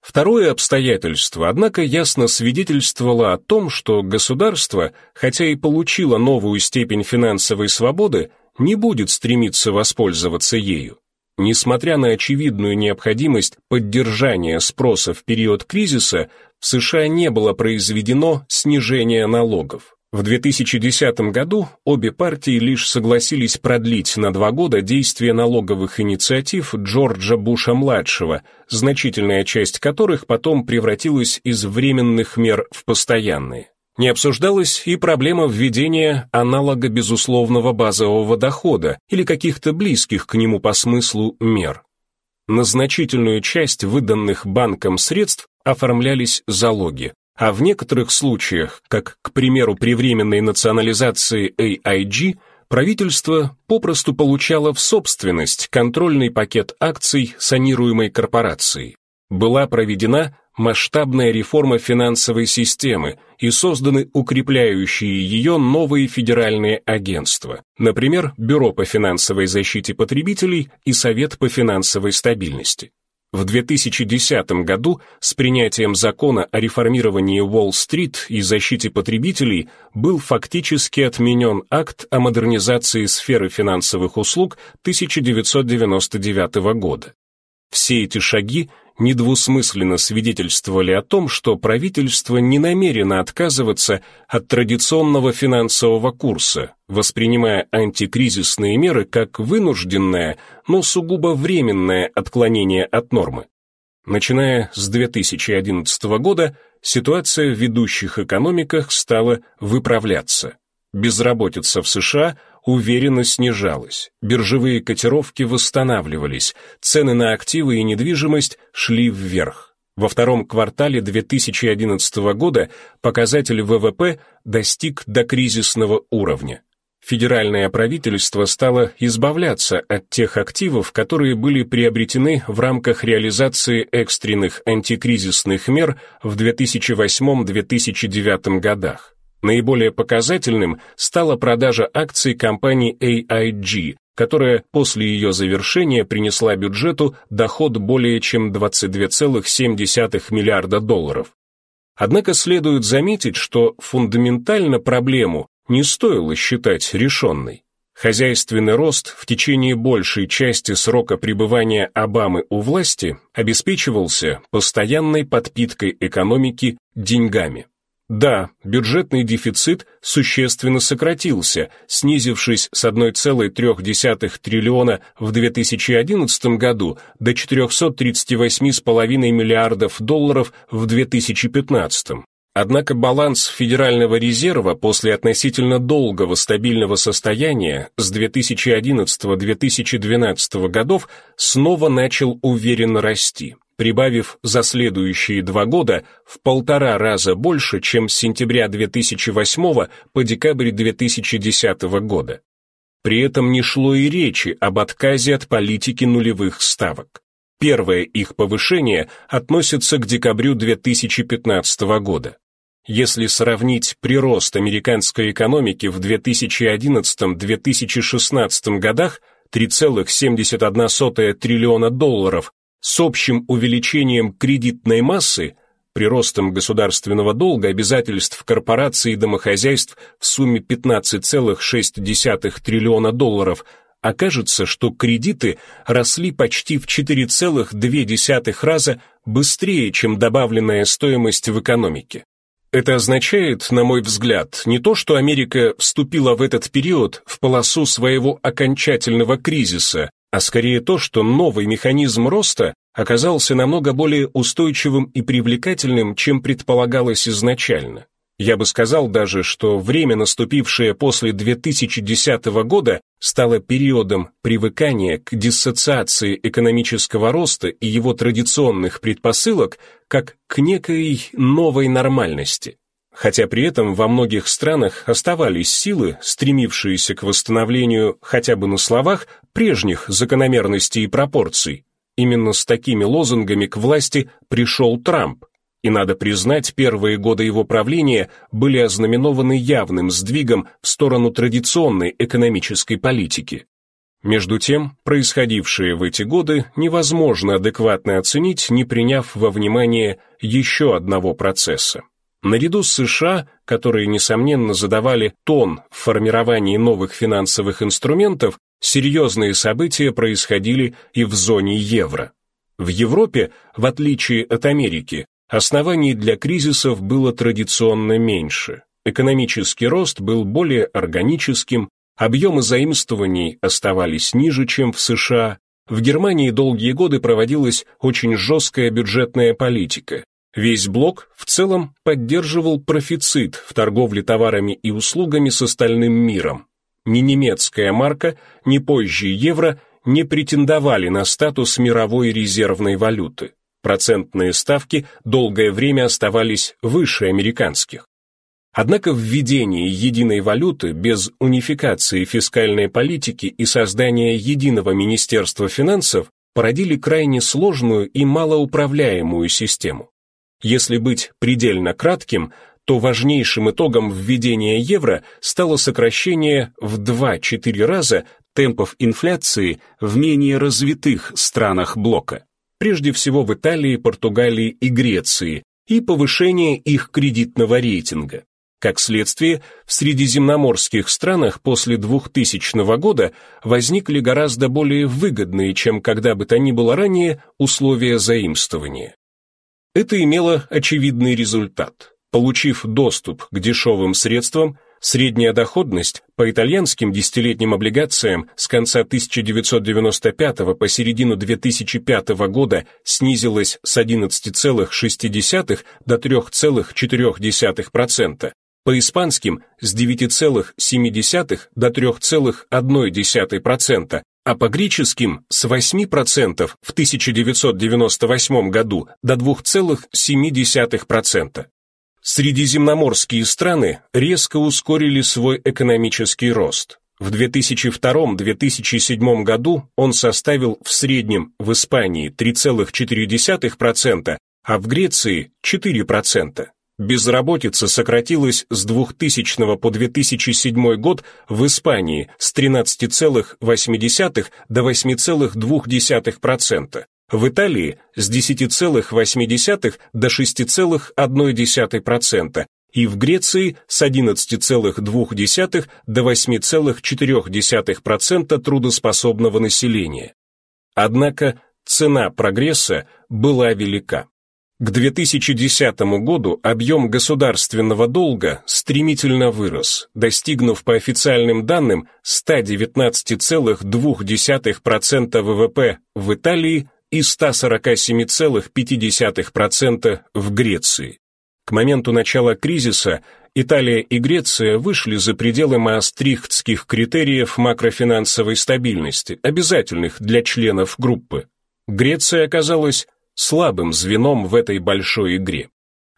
Второе обстоятельство, однако, ясно свидетельствовало о том, что государство, хотя и получило новую степень финансовой свободы, не будет стремиться воспользоваться ею. Несмотря на очевидную необходимость поддержания спроса в период кризиса, в США не было произведено снижение налогов. В 2010 году обе партии лишь согласились продлить на два года действие налоговых инициатив Джорджа Буша-младшего, значительная часть которых потом превратилась из временных мер в постоянные. Не обсуждалась и проблема введения аналога безусловного базового дохода или каких-то близких к нему по смыслу мер. На значительную часть выданных банком средств оформлялись залоги, а в некоторых случаях, как, к примеру, при временной национализации AIG, правительство попросту получало в собственность контрольный пакет акций санируемой корпорации. Была проведена масштабная реформа финансовой системы и созданы укрепляющие ее новые федеральные агентства, например, Бюро по финансовой защите потребителей и Совет по финансовой стабильности. В 2010 году с принятием закона о реформировании Уолл-стрит и защите потребителей был фактически отменен акт о модернизации сферы финансовых услуг 1999 года. Все эти шаги недвусмысленно свидетельствовали о том, что правительство не намерено отказываться от традиционного финансового курса, воспринимая антикризисные меры как вынужденное, но сугубо временное отклонение от нормы. Начиная с 2011 года ситуация в ведущих экономиках стала выправляться. Безработица в США уверенно снижалась, биржевые котировки восстанавливались, цены на активы и недвижимость шли вверх. Во втором квартале 2011 года показатель ВВП достиг докризисного уровня. Федеральное правительство стало избавляться от тех активов, которые были приобретены в рамках реализации экстренных антикризисных мер в 2008-2009 годах. Наиболее показательным стала продажа акций компании AIG, которая после ее завершения принесла бюджету доход более чем 22,7 миллиарда долларов. Однако следует заметить, что фундаментально проблему не стоило считать решенной. Хозяйственный рост в течение большей части срока пребывания Обамы у власти обеспечивался постоянной подпиткой экономики деньгами. Да, бюджетный дефицит существенно сократился, снизившись с 1,3 триллиона в 2011 году до 438,5 миллиардов долларов в 2015. Однако баланс Федерального резерва после относительно долгого стабильного состояния с 2011-2012 годов снова начал уверенно расти прибавив за следующие два года в полтора раза больше, чем с сентября 2008 по декабрь 2010 года. При этом не шло и речи об отказе от политики нулевых ставок. Первое их повышение относится к декабрю 2015 года. Если сравнить прирост американской экономики в 2011-2016 годах 3,71 триллиона долларов с общим увеличением кредитной массы, приростом государственного долга, обязательств корпораций и домохозяйств в сумме 15,6 триллиона долларов, окажется, что кредиты росли почти в 4,2 раза быстрее, чем добавленная стоимость в экономике. Это означает, на мой взгляд, не то, что Америка вступила в этот период в полосу своего окончательного кризиса, а скорее то, что новый механизм роста оказался намного более устойчивым и привлекательным, чем предполагалось изначально. Я бы сказал даже, что время, наступившее после 2010 года, стало периодом привыкания к диссоциации экономического роста и его традиционных предпосылок как к некой новой нормальности. Хотя при этом во многих странах оставались силы, стремившиеся к восстановлению хотя бы на словах прежних закономерностей и пропорций. Именно с такими лозунгами к власти пришел Трамп, и надо признать, первые годы его правления были ознаменованы явным сдвигом в сторону традиционной экономической политики. Между тем, происходившее в эти годы невозможно адекватно оценить, не приняв во внимание еще одного процесса. Наряду с США, которые, несомненно, задавали тон в формировании новых финансовых инструментов, серьезные события происходили и в зоне евро. В Европе, в отличие от Америки, Оснований для кризисов было традиционно меньше. Экономический рост был более органическим, объемы заимствований оставались ниже, чем в США. В Германии долгие годы проводилась очень жесткая бюджетная политика. Весь блок в целом поддерживал профицит в торговле товарами и услугами с остальным миром. Ни немецкая марка, ни позже евро не претендовали на статус мировой резервной валюты. Процентные ставки долгое время оставались выше американских. Однако введение единой валюты без унификации фискальной политики и создания единого Министерства финансов породили крайне сложную и малоуправляемую систему. Если быть предельно кратким, то важнейшим итогом введения евро стало сокращение в 2-4 раза темпов инфляции в менее развитых странах блока прежде всего в Италии, Португалии и Греции, и повышение их кредитного рейтинга. Как следствие, в средиземноморских странах после 2000 года возникли гораздо более выгодные, чем когда бы то ни было ранее, условия заимствования. Это имело очевидный результат. Получив доступ к дешевым средствам, Средняя доходность по итальянским десятилетним облигациям с конца 1995 по середину 2005 года снизилась с 11,6 до 3,4%, по испанским с 9,7 до 3,1%, а по греческим с 8% в 1998 году до 2,7%. Средиземноморские страны резко ускорили свой экономический рост. В 2002-2007 году он составил в среднем в Испании 3,4%, а в Греции 4%. Безработица сократилась с 2000 по 2007 год в Испании с 13,8 до 8,2%, в Италии с 10,8 до 6,1% и в Греции с 11,2 до 8,4% трудоспособного населения. Однако цена прогресса была велика. К 2010 году объем государственного долга стремительно вырос, достигнув по официальным данным 119,2% ВВП в Италии и 147,5% в Греции. К моменту начала кризиса Италия и Греция вышли за пределы маастрихтских критериев макрофинансовой стабильности, обязательных для членов группы. Греция оказалась слабым звеном в этой большой игре.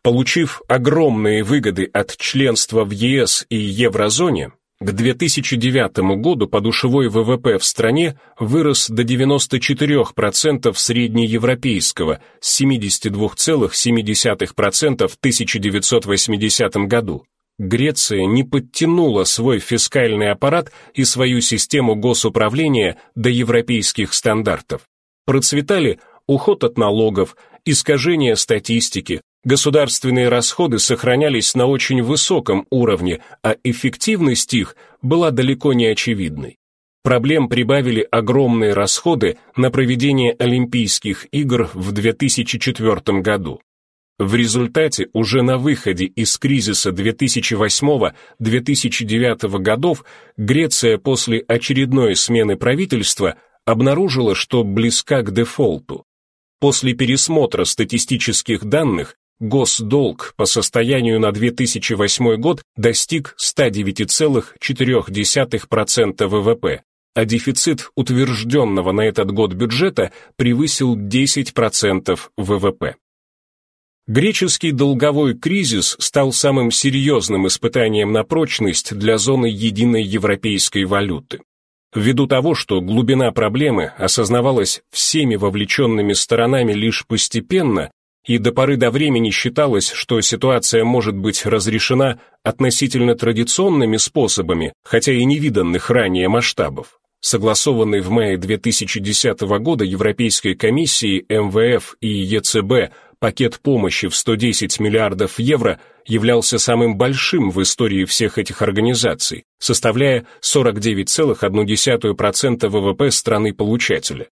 Получив огромные выгоды от членства в ЕС и еврозоне, к 2009 году подушевой ВВП в стране вырос до 94% среднеевропейского с 72,7% в 1980 году. Греция не подтянула свой фискальный аппарат и свою систему госуправления до европейских стандартов. Процветали уход от налогов, искажение статистики, государственные расходы сохранялись на очень высоком уровне, а эффективность их была далеко не очевидной. Проблем прибавили огромные расходы на проведение Олимпийских игр в 2004 году. В результате уже на выходе из кризиса 2008-2009 годов Греция после очередной смены правительства обнаружила, что близка к дефолту. После пересмотра статистических данных Госдолг по состоянию на 2008 год достиг 109,4% ВВП, а дефицит утвержденного на этот год бюджета превысил 10% ВВП. Греческий долговой кризис стал самым серьезным испытанием на прочность для зоны единой европейской валюты. Ввиду того, что глубина проблемы осознавалась всеми вовлеченными сторонами лишь постепенно, и до поры до времени считалось, что ситуация может быть разрешена относительно традиционными способами, хотя и невиданных ранее масштабов. Согласованный в мае 2010 года Европейской комиссией МВФ и ЕЦБ пакет помощи в 110 миллиардов евро являлся самым большим в истории всех этих организаций, составляя 49,1% ВВП страны-получателя.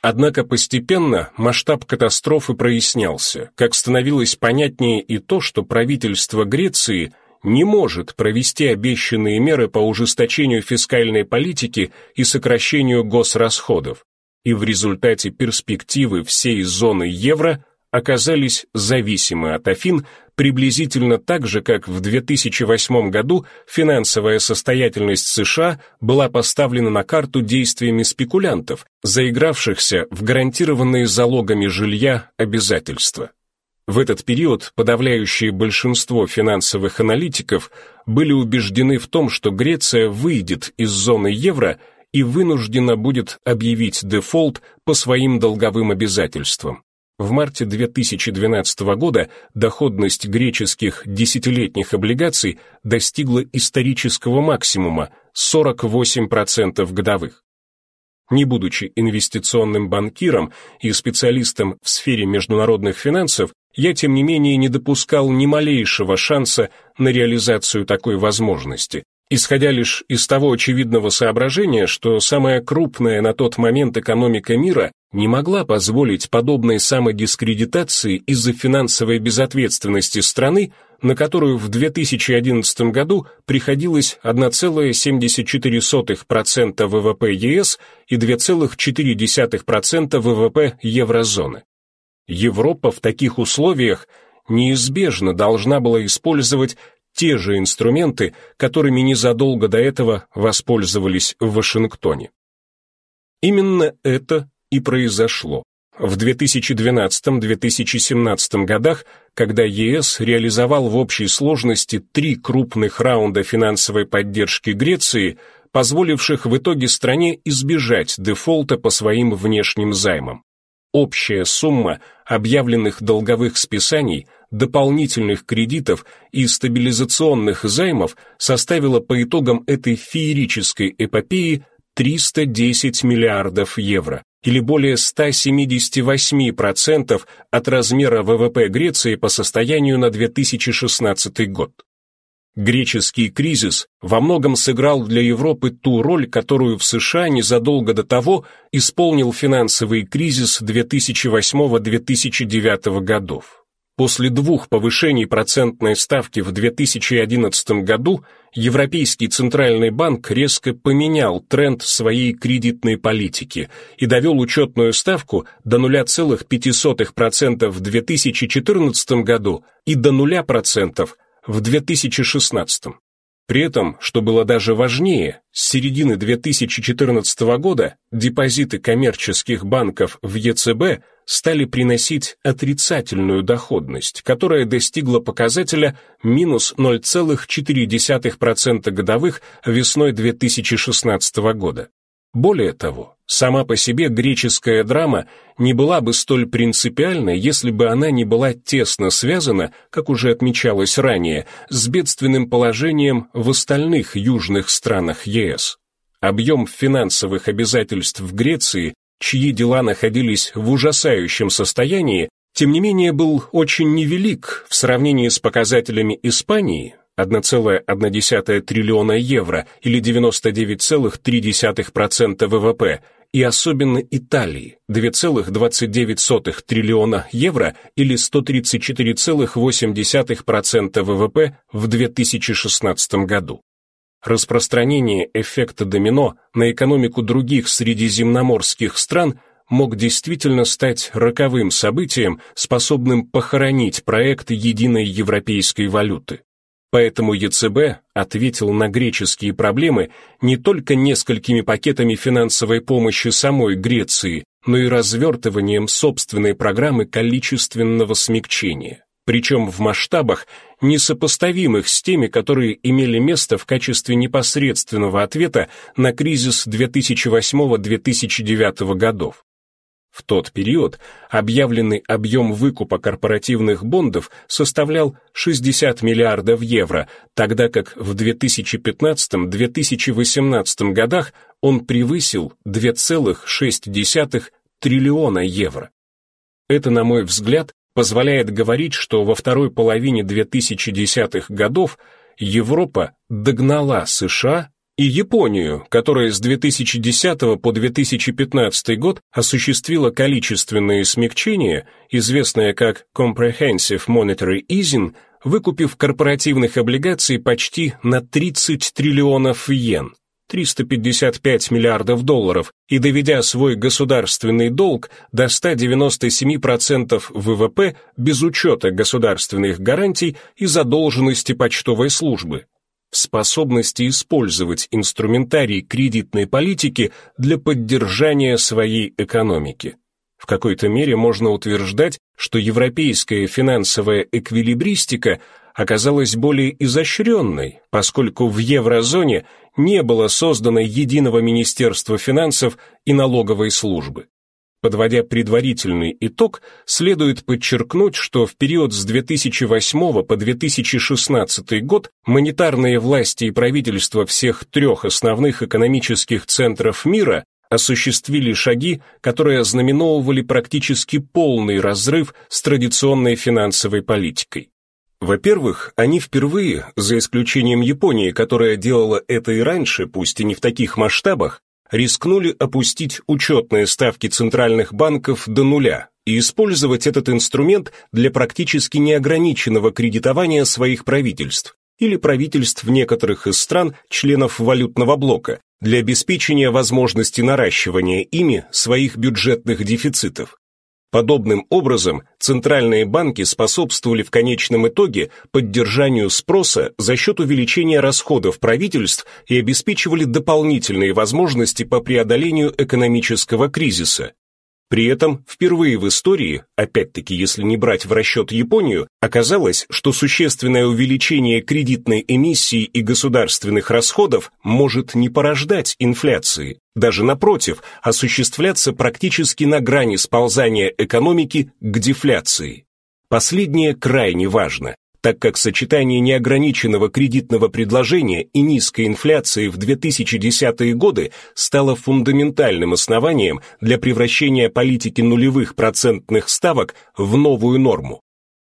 Однако постепенно масштаб катастрофы прояснялся, как становилось понятнее и то, что правительство Греции не может провести обещанные меры по ужесточению фискальной политики и сокращению госрасходов, и в результате перспективы всей зоны евро оказались зависимы от Афин приблизительно так же, как в 2008 году финансовая состоятельность США была поставлена на карту действиями спекулянтов, заигравшихся в гарантированные залогами жилья обязательства. В этот период подавляющее большинство финансовых аналитиков были убеждены в том, что Греция выйдет из зоны евро и вынуждена будет объявить дефолт по своим долговым обязательствам. В марте 2012 года доходность греческих десятилетних облигаций достигла исторического максимума 48% годовых. Не будучи инвестиционным банкиром и специалистом в сфере международных финансов, я, тем не менее, не допускал ни малейшего шанса на реализацию такой возможности, исходя лишь из того очевидного соображения, что самая крупная на тот момент экономика мира не могла позволить подобной самодискредитации из-за финансовой безответственности страны, на которую в 2011 году приходилось 1,74% ВВП ЕС и 2,4% ВВП еврозоны. Европа в таких условиях неизбежно должна была использовать те же инструменты, которыми незадолго до этого воспользовались в Вашингтоне. Именно это и произошло. В 2012-2017 годах, когда ЕС реализовал в общей сложности три крупных раунда финансовой поддержки Греции, позволивших в итоге стране избежать дефолта по своим внешним займам. Общая сумма объявленных долговых списаний – дополнительных кредитов и стабилизационных займов составила по итогам этой феерической эпопеи 310 миллиардов евро, или более 178% от размера ВВП Греции по состоянию на 2016 год. Греческий кризис во многом сыграл для Европы ту роль, которую в США незадолго до того исполнил финансовый кризис 2008-2009 годов. После двух повышений процентной ставки в 2011 году Европейский центральный банк резко поменял тренд своей кредитной политики и довел учетную ставку до 0,05% в 2014 году и до 0% в 2016. При этом, что было даже важнее, с середины 2014 года депозиты коммерческих банков в ЕЦБ стали приносить отрицательную доходность, которая достигла показателя минус 0,4% годовых весной 2016 года. Более того, сама по себе греческая драма не была бы столь принципиальной, если бы она не была тесно связана, как уже отмечалось ранее, с бедственным положением в остальных южных странах ЕС. Объем финансовых обязательств в Греции, чьи дела находились в ужасающем состоянии, тем не менее был очень невелик в сравнении с показателями Испании, 1,1 триллиона евро или 99,3% ВВП, и особенно Италии 2,29 триллиона евро или 134,8% ВВП в 2016 году. Распространение эффекта домино на экономику других средиземноморских стран мог действительно стать роковым событием, способным похоронить проект единой европейской валюты. Поэтому ЕЦБ ответил на греческие проблемы не только несколькими пакетами финансовой помощи самой Греции, но и развертыванием собственной программы количественного смягчения, причем в масштабах, несопоставимых с теми, которые имели место в качестве непосредственного ответа на кризис 2008-2009 годов. В тот период объявленный объем выкупа корпоративных бондов составлял 60 миллиардов евро, тогда как в 2015-2018 годах он превысил 2,6 триллиона евро. Это, на мой взгляд, позволяет говорить, что во второй половине 2010-х годов Европа догнала США и Японию, которая с 2010 по 2015 год осуществила количественные смягчения, известное как Comprehensive Monetary Easing, выкупив корпоративных облигаций почти на 30 триллионов йен, 355 миллиардов долларов, и доведя свой государственный долг до 197% ВВП без учета государственных гарантий и задолженности почтовой службы, в способности использовать инструментарий кредитной политики для поддержания своей экономики. В какой-то мере можно утверждать, что европейская финансовая эквилибристика оказалась более изощренной, поскольку в еврозоне не было создано единого Министерства финансов и налоговой службы. Подводя предварительный итог, следует подчеркнуть, что в период с 2008 по 2016 год монетарные власти и правительства всех трех основных экономических центров мира осуществили шаги, которые ознаменовывали практически полный разрыв с традиционной финансовой политикой. Во-первых, они впервые, за исключением Японии, которая делала это и раньше, пусть и не в таких масштабах, рискнули опустить учетные ставки центральных банков до нуля и использовать этот инструмент для практически неограниченного кредитования своих правительств или правительств некоторых из стран, членов валютного блока, для обеспечения возможности наращивания ими своих бюджетных дефицитов. Подобным образом центральные банки способствовали в конечном итоге поддержанию спроса за счет увеличения расходов правительств и обеспечивали дополнительные возможности по преодолению экономического кризиса, при этом впервые в истории, опять-таки если не брать в расчет Японию, оказалось, что существенное увеличение кредитной эмиссии и государственных расходов может не порождать инфляции, даже напротив, осуществляться практически на грани сползания экономики к дефляции. Последнее крайне важно, так как сочетание неограниченного кредитного предложения и низкой инфляции в 2010-е годы стало фундаментальным основанием для превращения политики нулевых процентных ставок в новую норму.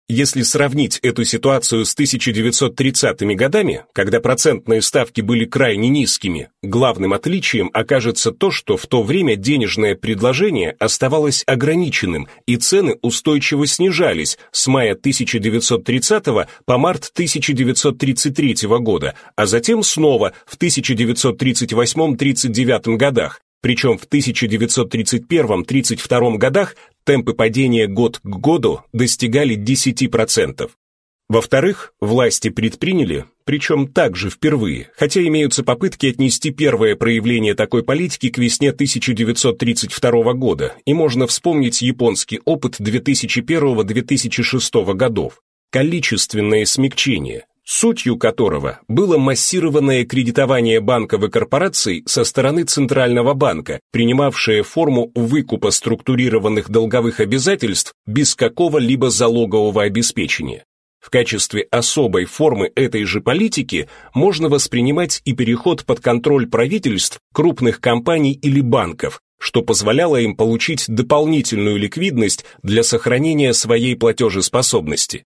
Если сравнить эту ситуацию с 1930-ми годами, когда процентные ставки были крайне низкими, главным отличием окажется то, что в то время денежное предложение оставалось ограниченным, и цены устойчиво снижались с мая 1930 по март 1933 года, а затем снова в 1938-39 годах, причем в 1931-32 годах темпы падения год к году достигали 10%. Во-вторых, власти предприняли, причем также впервые, хотя имеются попытки отнести первое проявление такой политики к весне 1932 года, и можно вспомнить японский опыт 2001-2006 годов, количественное смягчение, сутью которого было массированное кредитование банков и корпораций со стороны Центрального банка, принимавшее форму выкупа структурированных долговых обязательств без какого-либо залогового обеспечения. В качестве особой формы этой же политики можно воспринимать и переход под контроль правительств крупных компаний или банков, что позволяло им получить дополнительную ликвидность для сохранения своей платежеспособности.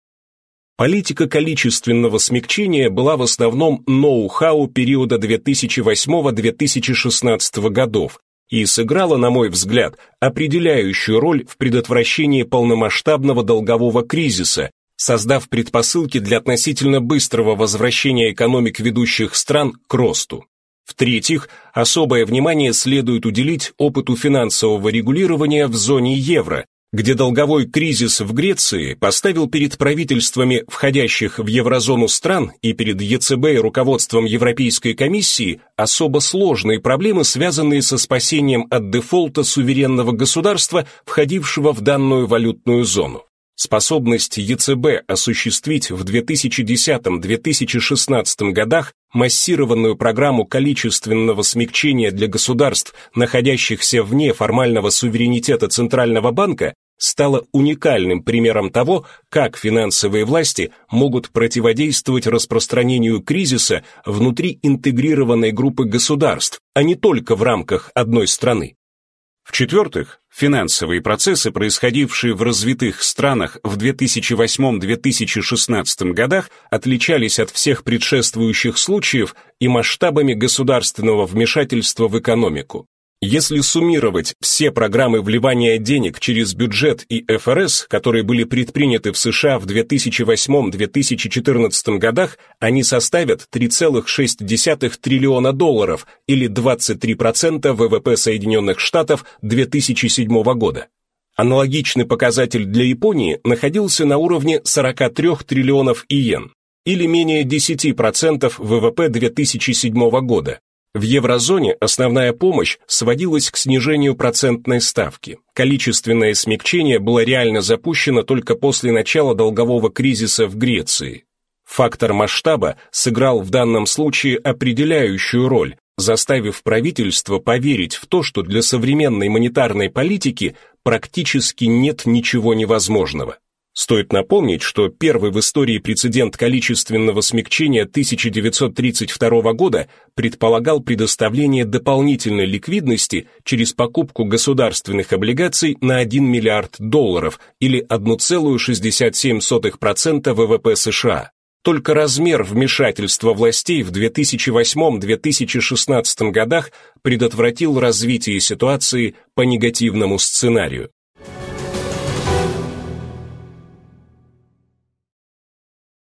Политика количественного смягчения была в основном ноу-хау периода 2008-2016 годов и сыграла, на мой взгляд, определяющую роль в предотвращении полномасштабного долгового кризиса, создав предпосылки для относительно быстрого возвращения экономик ведущих стран к росту. В-третьих, особое внимание следует уделить опыту финансового регулирования в зоне евро, где долговой кризис в Греции поставил перед правительствами входящих в еврозону стран и перед ЕЦБ и руководством Европейской комиссии особо сложные проблемы, связанные со спасением от дефолта суверенного государства, входившего в данную валютную зону. Способность ЕЦБ осуществить в 2010-2016 годах массированную программу количественного смягчения для государств, находящихся вне формального суверенитета Центрального банка, стала уникальным примером того, как финансовые власти могут противодействовать распространению кризиса внутри интегрированной группы государств, а не только в рамках одной страны. В-четвертых, финансовые процессы, происходившие в развитых странах в 2008-2016 годах, отличались от всех предшествующих случаев и масштабами государственного вмешательства в экономику. Если суммировать все программы вливания денег через бюджет и ФРС, которые были предприняты в США в 2008-2014 годах, они составят 3,6 триллиона долларов или 23% ВВП Соединенных Штатов 2007 года. Аналогичный показатель для Японии находился на уровне 43 триллионов иен или менее 10% ВВП 2007 года. В еврозоне основная помощь сводилась к снижению процентной ставки. Количественное смягчение было реально запущено только после начала долгового кризиса в Греции. Фактор масштаба сыграл в данном случае определяющую роль, заставив правительство поверить в то, что для современной монетарной политики практически нет ничего невозможного. Стоит напомнить, что первый в истории прецедент количественного смягчения 1932 года предполагал предоставление дополнительной ликвидности через покупку государственных облигаций на 1 миллиард долларов или 1,67% ВВП США. Только размер вмешательства властей в 2008-2016 годах предотвратил развитие ситуации по негативному сценарию.